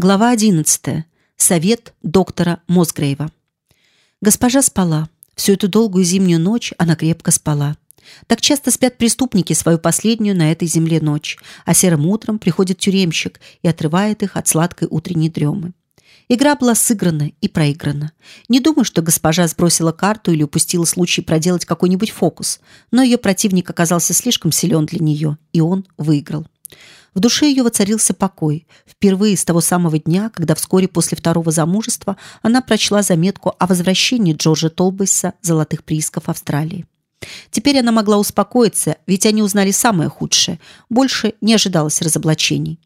Глава 11. Совет доктора Мозгрейва. Госпожа спала. Всю эту долгую зимнюю ночь она крепко спала. Так часто спят преступники свою последнюю на этой земле ночь, а серым утром приходит тюремщик и отрывает их от сладкой утренней дремы. Игра была сыграна и проиграна. Не думаю, что госпожа сбросила карту или упустила случай проделать какой-нибудь фокус, но ее противник оказался слишком силен для нее, и он выиграл. В душе ее воцарился покой. Впервые с того самого дня, когда вскоре после второго замужества она прочла заметку о возвращении Джорджа Толбейса золотых приисков Австралии. Теперь она могла успокоиться, ведь они узнали самое худшее. Больше не ожидалось разоблачений.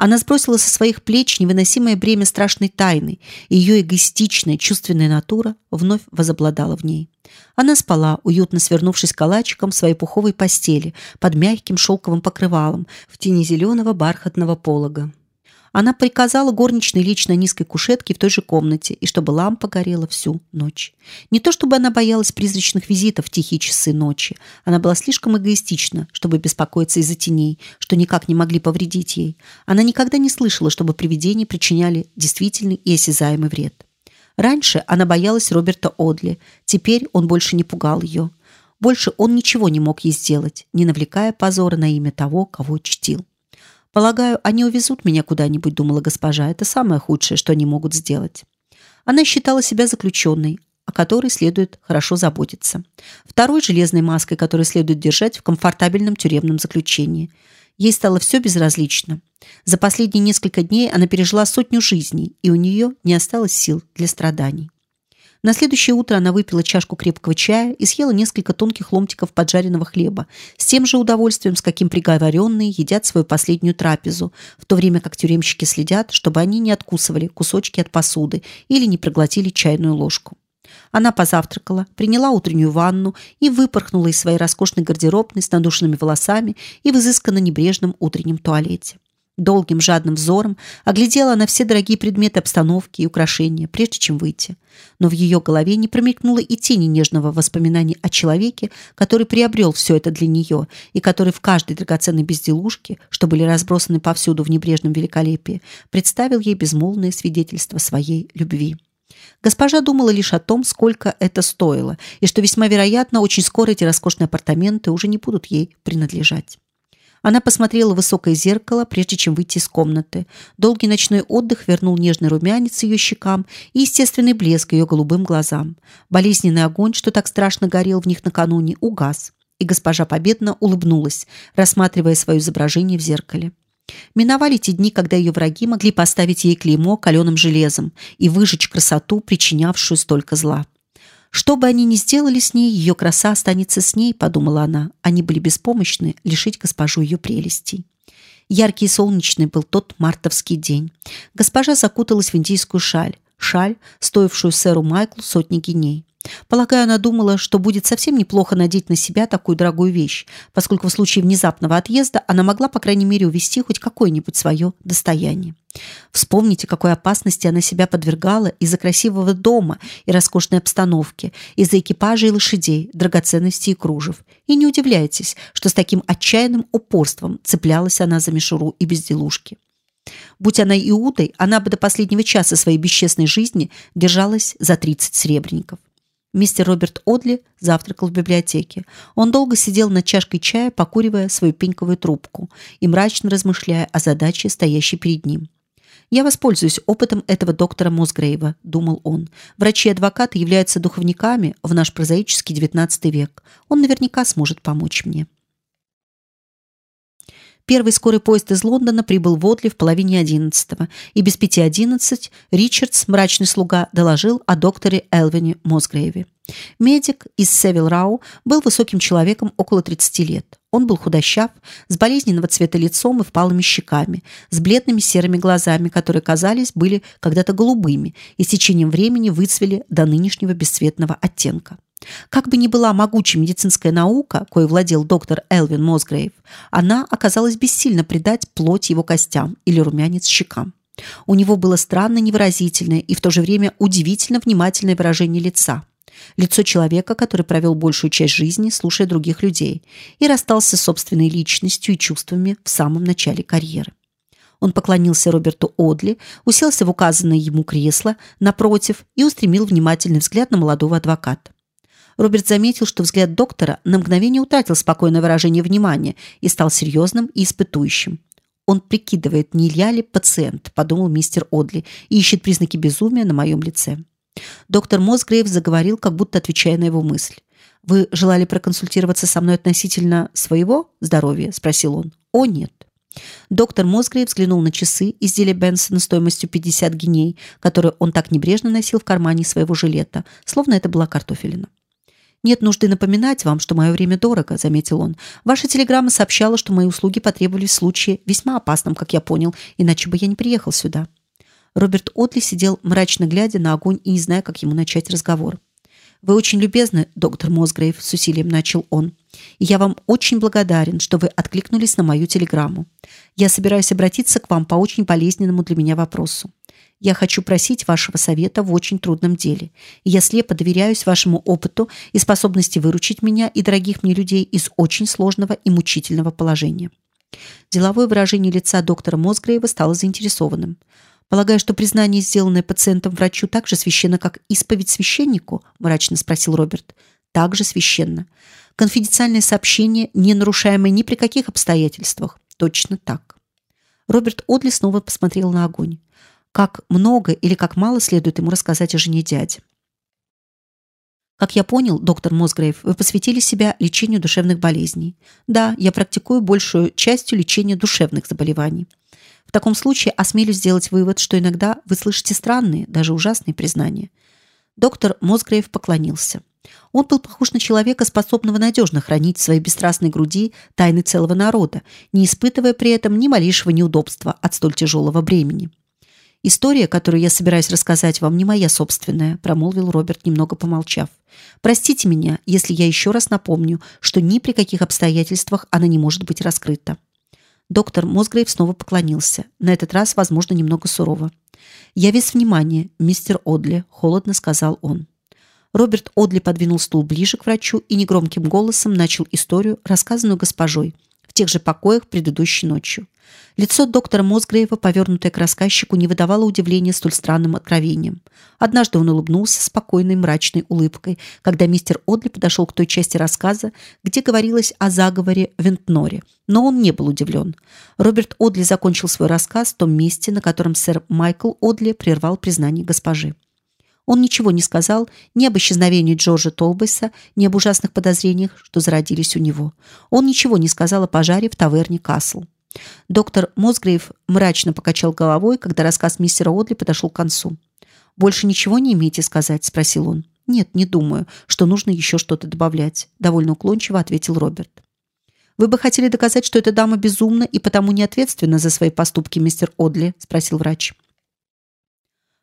Она сбросила со своих плеч невыносимое бремя страшной тайны, и ее эгоистичная, чувственная натура вновь возобладала в ней. Она спала, уютно свернувшись калачиком в своей пуховой постели под мягким шелковым покрывалом в тени зеленого бархатного полога. Она приказала горничной лечь на низкой кушетке в той же комнате и чтобы лампа горела всю ночь. Не то чтобы она боялась призрачных визитов в тихие часы ночи. Она была слишком эгоистична, чтобы беспокоиться из-за теней, что никак не могли повредить ей. Она никогда не слышала, чтобы привидения причиняли действительный и осязаемый вред. Раньше она боялась Роберта Одли, теперь он больше не пугал ее. Больше он ничего не мог ей сделать, не навлекая позора на имя того, кого чтил. Полагаю, они увезут меня куда-нибудь, думала госпожа. Это самое худшее, что они могут сделать. Она считала себя заключенной, о которой следует хорошо заботиться. Второй железной маской, которую следует держать в комфортабельном тюремном заключении. Ей стало все безразлично. За последние несколько дней она пережила сотню жизней, и у нее не осталось сил для страданий. На следующее утро она выпила чашку крепкого чая и съела несколько тонких ломтиков поджаренного хлеба с тем же удовольствием, с каким приговоренные едят свою последнюю трапезу, в то время как тюремщики следят, чтобы они не откусывали кусочки от посуды или не проглотили чайную ложку. Она позавтракала, приняла утреннюю ванну и выпорхнула из своей роскошной гардеробной с надушенными волосами и в изысканно небрежном утреннем туалете. Долгим жадным взором оглядела она все дорогие предметы обстановки и украшения, прежде чем выйти. Но в ее голове не промелькнуло и тени нежного воспоминания о человеке, который приобрел все это для нее и который в каждой драгоценной безделушке, что были разбросаны повсюду в небрежном великолепии, представил ей безмолвное свидетельство своей любви. Госпожа думала лишь о том, сколько это стоило, и что весьма вероятно, очень скоро эти роскошные апартаменты уже не будут ей принадлежать. Она посмотрела в высокое зеркало, прежде чем выйти из комнаты. Долгий ночной отдых вернул нежный румянец ее щекам и естественный блеск ее голубым глазам. Болезненный огонь, что так страшно горел в них накануне, угас, и госпожа победно улыбнулась, рассматривая свое изображение в зеркале. Миновали те дни, когда ее враги могли поставить ей клеймо каленым железом и выжечь красоту, причинявшую столько зла. Что бы они ни сделали с ней, ее краса останется с ней, подумала она. Они были беспомощны лишить госпожу ее прелестей. Яркий и солнечный был тот мартовский день. Госпожа закуталась в индийскую шаль, шаль, стоившую сэру Майклу сотни гиней. Полагаю, она думала, что будет совсем неплохо надеть на себя такую дорогую вещь, поскольку в случае внезапного отъезда она могла, по крайней мере, увести хоть какое-нибудь свое достояние. Вспомните, какой опасности она себя подвергала из-за красивого дома и роскошной обстановки, из-за экипажа и лошадей, драгоценностей и кружев. И не удивляйтесь, что с таким отчаянным упорством цеплялась она за мишуру и безделушки. Будь она Иудой, она бы до последнего часа своей бесчестной жизни держалась за 30 сребреников. Мистер Роберт Одли завтракал в библиотеке. Он долго сидел над чашкой чая, покуривая свою пеньковую трубку и мрачно размышляя о задаче, стоящей перед ним. Я воспользуюсь опытом этого доктора Мосгрейва, думал он. Врачи и адвокаты являются духовниками в наш прозаический XIX век. Он наверняка сможет помочь мне. Первый скорый поезд из Лондона прибыл в Отли в половине одиннадцатого, и без пяти одиннадцать Ричардс, мрачный слуга, доложил о докторе Элвине Мосгрейве. Медик из Севил Рау был высоким человеком около 30 лет. Он был худощав, с болезненного цвета лицом и впалыми щеками, с бледными серыми глазами, которые казались были когда-то голубыми и с течением времени выцвели до нынешнего бесцветного оттенка. Как бы ни была могучая медицинская наука, кое владел доктор Элвин Мосгрейв, она оказалась бессильна придать плоть его костям или румянец щекам. У него было странно невыразительное и в то же время удивительно внимательное выражение лица. Лицо человека, который провел большую часть жизни, слушая других людей, и расстался с собственной личностью и чувствами в самом начале карьеры. Он поклонился Роберту Одли, уселся в указанное ему кресло напротив и устремил внимательный взгляд на молодого адвоката. Роберт заметил, что взгляд доктора на мгновение утратил спокойное выражение внимания и стал серьезным и испытующим. Он прикидывает, не я ли пациент, подумал мистер Одли, и ищет признаки безумия на моем лице. Доктор Мосгрейв заговорил, как будто отвечая на его мысль. Вы желали проконсультироваться со мной относительно своего здоровья, спросил он. О нет. Доктор Мосгрейв взглянул на часы изделия Бенсона стоимостью 50 гиней, которые он так небрежно носил в кармане своего жилета, словно это была картофелина. Нет нужды напоминать вам, что мое время дорого, заметил он. Ваша телеграмма сообщала, что мои услуги потребовались в случае весьма опасном, как я понял, иначе бы я не приехал сюда. Роберт Отли сидел мрачно глядя на огонь и не зная, как ему начать разговор. Вы очень любезны, доктор Мосгрейв, с усилием начал он. И я вам очень благодарен, что вы откликнулись на мою телеграмму. Я собираюсь обратиться к вам по очень болезненному для меня вопросу. Я хочу просить вашего совета в очень трудном деле. Я слепо доверяюсь вашему опыту и способности выручить меня и дорогих мне людей из очень сложного и мучительного положения. Деловое выражение лица доктора Мосгрейва стало заинтересованным. Полагаю, что признание, сделанное пациентом врачу, так же священно, как исповедь священнику, мрачно спросил Роберт. Так же священно. Конфиденциальное сообщение, не нарушаемое ни при каких обстоятельствах. Точно так. Роберт Одли снова посмотрел на огонь. Как много или как мало следует ему рассказать о жене дяди? Как я понял, доктор Мосгрейв, вы посвятили себя лечению душевных болезней. Да, я практикую большую частью лечения душевных заболеваний. В таком случае осмелюсь сделать вывод, что иногда вы слышите странные, даже ужасные признания. Доктор Мосгрейв поклонился. Он был похож на человека, способного надежно хранить в своей бесстрастной груди тайны целого народа, не испытывая при этом ни малейшего неудобства от столь тяжелого бремени. История, которую я собираюсь рассказать вам, не моя собственная, промолвил Роберт, немного помолчав. Простите меня, если я еще раз напомню, что ни при каких обстоятельствах она не может быть раскрыта. Доктор Мосгрейв снова поклонился, на этот раз, возможно, немного сурово. "Я весь внимание, мистер Одли", холодно сказал он. Роберт Одли подвинул стул ближе к врачу и негромким голосом начал историю, рассказанную госпожой тех же покоях предыдущей ночью. Лицо доктора Мосгрейва, повернутое к рассказчику, не выдавало удивления столь странным откровением. Однажды он улыбнулся спокойной мрачной улыбкой, когда мистер Одли подошел к той части рассказа, где говорилось о заговоре Вентноре, но он не был удивлен. Роберт Одли закончил свой рассказ в том месте, на котором сэр Майкл Одли прервал признание госпожи. Он ничего не сказал ни об исчезновении Джорджа Толбейса, ни об ужасных подозрениях, что зародились у него. Он ничего не сказал о пожаре в таверне Касл. Доктор Мосгрейв мрачно покачал головой, когда рассказ мистера Одли подошел к концу. Больше ничего не имеете сказать, спросил он. Нет, не думаю, что нужно еще что-то добавлять, довольно уклончиво ответил Роберт. Вы бы хотели доказать, что эта дама безумна и потому не ответственна за свои поступки, мистер Одли, спросил врач.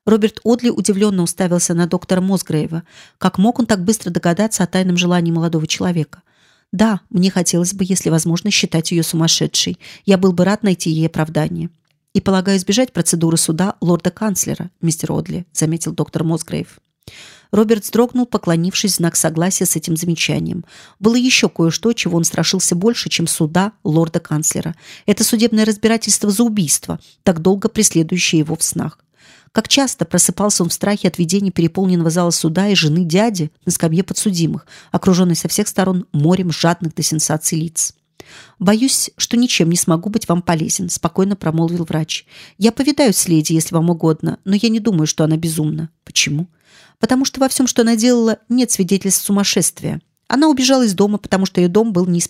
Роберт Одли удивленно уставился на доктора Мосгрейва. Как мог он так быстро догадаться о тайном желании молодого человека? Да, мне хотелось бы, если возможно, считать ее сумасшедшей. Я был бы рад найти ей оправдание. И полагаю избежать процедуры суда лорда-канцлера, мистер Одли, заметил доктор Мосгрейв. Роберт вздрогнул, поклонившись в знак согласия с этим замечанием. Было еще кое-что, чего он страшился больше, чем суда лорда-канцлера. Это судебное разбирательство за убийство, так долго преследующее его в снах. Как часто просыпался он в страхе от видения переполненного зала суда и жены дяди на скамье подсудимых, окруженной со всех сторон морем жадных до сенсаций лиц. Боюсь, что ничем не смогу быть вам полезен, спокойно промолвил врач. Я повидаюсь с леди, если вам угодно, но я не думаю, что она безумна. Почему? Потому что во всем, что она делала, нет свидетельств сумасшествия. Она убежала из дома, потому что ее дом был не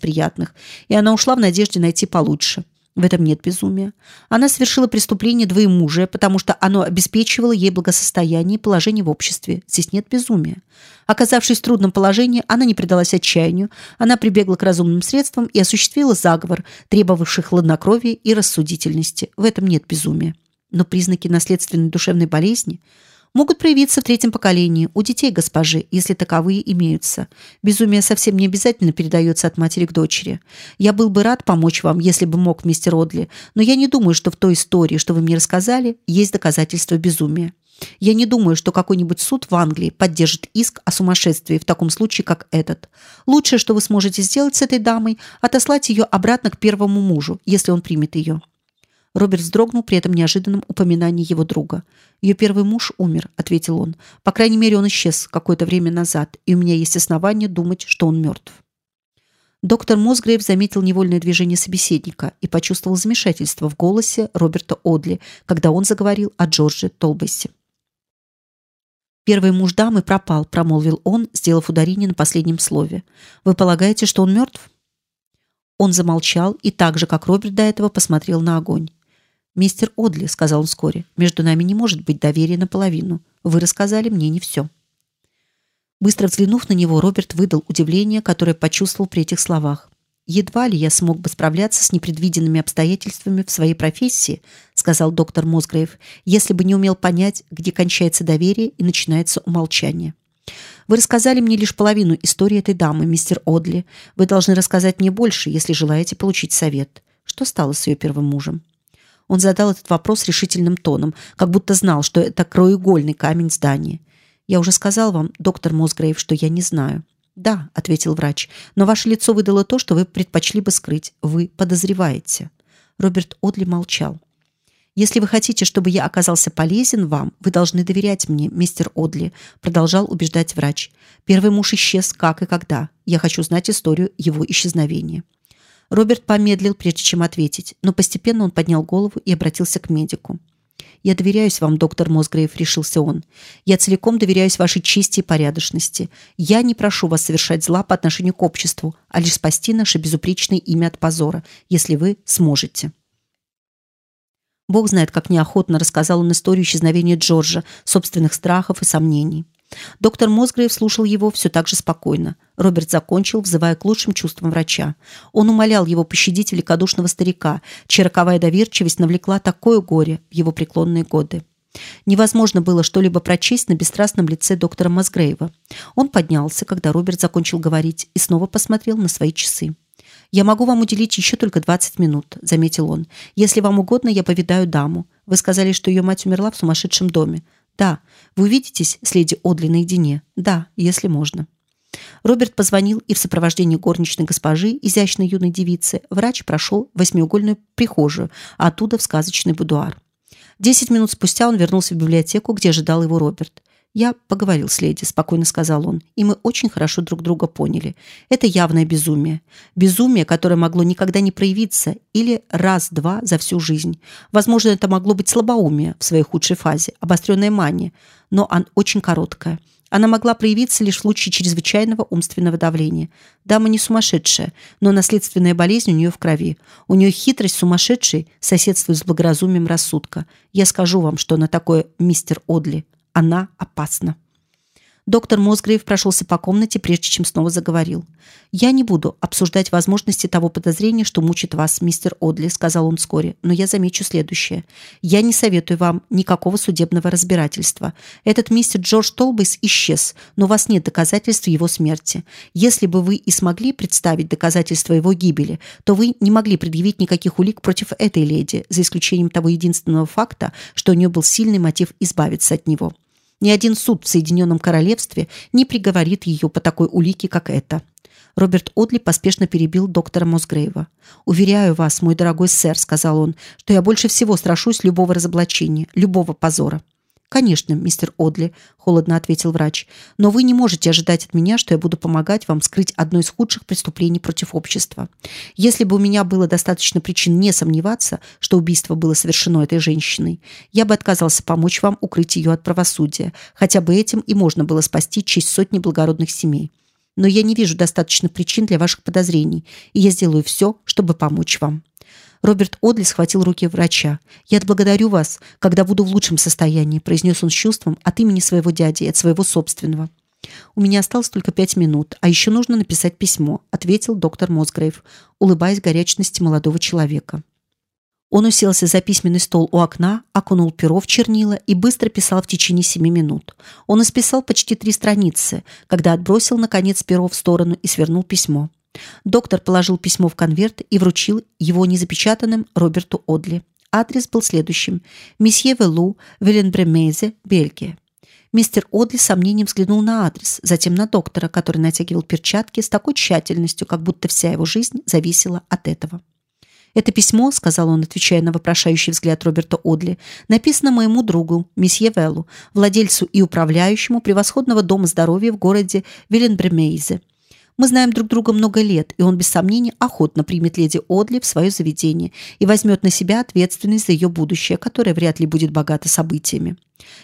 и она ушла в надежде найти получше. В этом нет безумия. Она совершила преступление двоемужия, потому что оно обеспечивало ей благосостояние и положение в обществе. Здесь нет безумия. Оказавшись в трудном положении, она не предалась отчаянию, она прибегла к разумным средствам и осуществила заговор, требовавший хладнокровия и рассудительности. В этом нет безумия. Но признаки наследственной душевной болезни – могут проявиться в третьем поколении у детей госпожи, если таковые имеются. Безумие совсем не обязательно передается от матери к дочери. Я был бы рад помочь вам, если бы мог, мистер Одли, но я не думаю, что в той истории, что вы мне рассказали, есть доказательства безумия. Я не думаю, что какой-нибудь суд в Англии поддержит иск о сумасшествии в таком случае, как этот. Лучшее, что вы сможете сделать с этой дамой, отослать ее обратно к первому мужу, если он примет ее. Роберт вздрогнул при этом неожиданном упоминании его друга. Ее первый муж умер, ответил он. По крайней мере, он исчез какое-то время назад, и у меня есть основания думать, что он мертв. Доктор Мосгрейв заметил невольное движение собеседника и почувствовал замешательство в голосе Роберта Одли, когда он заговорил о Джордже Толбессе. Первый муж дамы пропал, промолвил он, сделав ударение на последнем слове. Вы полагаете, что он мертв? Он замолчал и так же, как Роберт до этого, посмотрел на огонь. Мистер Одли, сказал он вскоре, между нами не может быть доверия наполовину. Вы рассказали мне не все. Быстро взглянув на него, Роберт выдал удивление, которое почувствовал при этих словах. Едва ли я смог бы справляться с непредвиденными обстоятельствами в своей профессии, сказал доктор Мозгрейв, если бы не умел понять, где кончается доверие и начинается умолчание. Вы рассказали мне лишь половину истории этой дамы, мистер Одли. Вы должны рассказать мне больше, если желаете получить совет. Что стало с ее первым мужем? Он задал этот вопрос решительным тоном, как будто знал, что это краеугольный камень здания. Я уже сказал вам, доктор Мозгрейв, что я не знаю. Да, ответил врач. Но ваше лицо выдало то, что вы предпочли бы скрыть. Вы подозреваете. Роберт Одли молчал. Если вы хотите, чтобы я оказался полезен вам, вы должны доверять мне, мистер Одли, продолжал убеждать врач. Первый муж исчез как и когда. Я хочу знать историю его исчезновения. Роберт помедлил, прежде чем ответить, но постепенно он поднял голову и обратился к медику. Я доверяюсь вам, доктор Мозгрейв, решился он. Я целиком доверяюсь вашей чести и порядочности. Я не прошу вас совершать зла по отношению к обществу, а лишь спасти наше безупречное имя от позора, если вы сможете. Бог знает, как неохотно рассказал он историю исчезновения Джорджа, собственных страхов и сомнений. Доктор Мозгрейв слушал его все так же спокойно. Роберт закончил, взывая к лучшим чувствам врача. Он умолял его пощадить великодушного старика, чья роковая доверчивость навлекла такое горе в его преклонные годы. Невозможно было что-либо прочесть на бесстрастном лице доктора Мозгрейва. Он поднялся, когда Роберт закончил говорить, и снова посмотрел на свои часы. Я могу вам уделить еще только 20 минут, заметил он. Если вам угодно, я повидаю даму. Вы сказали, что ее мать умерла в сумасшедшем доме. Да. Вы увидитесь с леди Одли наедине? Да, если можно. Роберт позвонил, и в сопровождении горничной госпожи, изящной юной девицы, врач прошел восьмиугольную прихожую, оттуда в сказочный будуар. Десять минут спустя он вернулся в библиотеку, где ожидал его Роберт. Я поговорил с леди, спокойно сказал он, и мы очень хорошо друг друга поняли. Это явное безумие, безумие, которое могло никогда не проявиться или раз-два за всю жизнь. Возможно, это могло быть слабоумие в своей худшей фазе, обостренная мания, но он очень короткая. Она могла проявиться лишь в случае чрезвычайного умственного давления. Дама не сумасшедшая, но наследственная болезнь у нее в крови. У нее хитрость сумасшедшей соседствует с благоразумием рассудка. Я скажу вам, что она такое, мистер Одли. Она опасна. Доктор Мозгрейв прошелся по комнате, прежде чем снова заговорил. Я не буду обсуждать возможности того подозрения, что мучит вас, мистер Одли, сказал он вскоре, но я замечу следующее: я не советую вам никакого судебного разбирательства. Этот мистер Джордж Толбейс исчез, но у вас нет доказательств его смерти. Если бы вы и смогли представить доказательства его гибели, то вы не могли предъявить никаких улик против этой леди, за исключением того единственного факта, что у нее был сильный мотив избавиться от него. Ни один суд в Соединенном Королевстве не приговорит ее по такой улике, как эта. Роберт Одли поспешно перебил доктора Мосгрейва. Уверяю вас, мой дорогой сэр, сказал он, что я больше всего страшусь любого разоблачения, любого позора. Конечно, мистер Одли, холодно ответил врач. Но вы не можете ожидать от меня, что я буду помогать вам скрыть одно из худших преступлений против общества. Если бы у меня было достаточно причин не сомневаться, что убийство было совершено этой женщиной, я бы отказался помочь вам укрыть ее от правосудия. Хотя бы этим и можно было спасти честь сотни благородных семей. Но я не вижу достаточно причин для ваших подозрений, и я сделаю все, чтобы помочь вам. Роберт Одли схватил руки врача. Я отблагодарю вас, когда буду в лучшем состоянии, произнес он с чувством от имени своего дяди и от своего собственного. У меня осталось только пять минут, а еще нужно написать письмо, ответил доктор Мозгрейв, улыбаясь горячности молодого человека. Он уселся за письменный стол у окна, окунул перо в чернила и быстро писал в течение семи минут. Он исписал почти три страницы, когда отбросил наконец перо в сторону и свернул письмо. Доктор положил письмо в конверт и вручил его незапечатанным Роберту Одли. Адрес был следующим: Месье Велу, Веленбремезе, Бельгия. Мистер Одли с сомнением взглянул на адрес, затем на доктора, который натягивал перчатки с такой тщательностью, как будто вся его жизнь зависела от этого. Это письмо, сказал он, отвечая на вопрошающий взгляд Роберта Одли, написано моему другу, месье Веллу, владельцу и управляющему превосходного дома здоровья в городе Виленбремейзе. Мы знаем друг друга много лет, и он без сомнения охотно примет леди Одли в свое заведение и возьмет на себя ответственность за ее будущее, которое вряд ли будет богато событиями.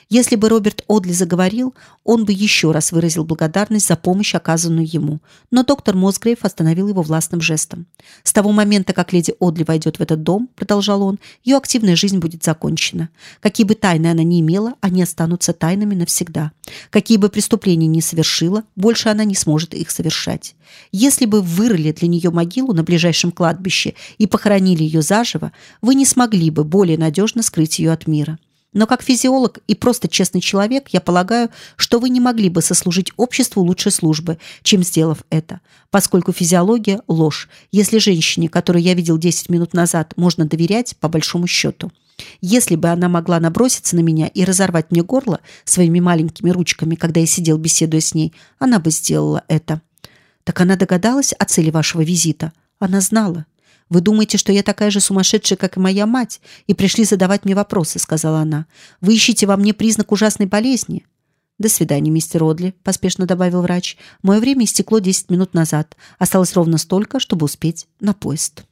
Если бы Роберт Одли заговорил, он бы еще раз выразил благодарность за помощь, оказанную ему. Но доктор Мосгрейв остановил его властным жестом. С того момента, как леди Одли войдет в этот дом, продолжал он, ее активная жизнь будет закончена. Какие бы тайны она ни имела, они останутся тайнами навсегда. Какие бы преступления ни совершила, больше она не сможет их совершать. Если бы вырыли для нее могилу на ближайшем кладбище и похоронили ее заживо, вы не смогли бы более надежно скрыть ее от мира. Но как физиолог и просто честный человек, я полагаю, что вы не могли бы сослужить обществу лучше службы, чем сделав это, поскольку физиология – ложь. Если женщине, которую я видел 10 минут назад, можно доверять, по большому счету. Если бы она могла наброситься на меня и разорвать мне горло своими маленькими ручками, когда я сидел беседуя с ней, она бы сделала это. Так она догадалась о цели вашего визита. Она знала. Вы думаете, что я такая же сумасшедшая, как и моя мать, и пришли задавать мне вопросы, сказала она. Вы ищете во мне признак ужасной болезни? До свидания, мистер Одли, поспешно добавил врач. Мое время истекло десять минут назад. Осталось ровно столько, чтобы успеть на поезд.